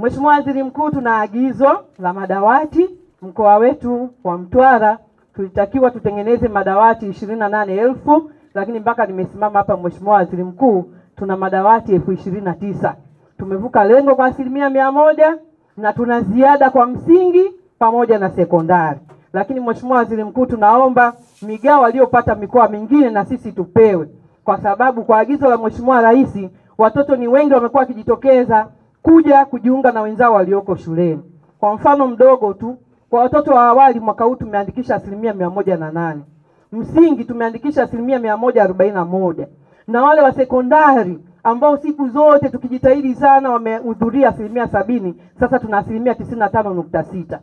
Mheshimiwa Waziri Mkuu, tuna agizo la madawati mkoa wetu wa Mtwara tulitakiwa tutengeneze madawati ishirini na nane elfu lakini mpaka nimesimama hapa Mheshimiwa Waziri Mkuu, tuna madawati elfu ishirini na tisa. Tumevuka lengo kwa asilimia mia moja na tuna ziada kwa msingi pamoja na sekondari. Lakini Mheshimiwa Waziri Mkuu, tunaomba migao aliyopata mikoa mingine na sisi tupewe, kwa sababu kwa agizo la Mheshimiwa Rais watoto ni wengi wamekuwa wakijitokeza kuja kujiunga na wenzao walioko shuleni. Kwa mfano mdogo tu, kwa watoto wa awali mwaka huu tumeandikisha asilimia mia moja na nane. Msingi tumeandikisha asilimia mia moja arobaini na moja. Na wale wa sekondari ambao siku zote tukijitahidi sana wamehudhuria asilimia sabini sasa tuna asilimia tisini na tano nukta sita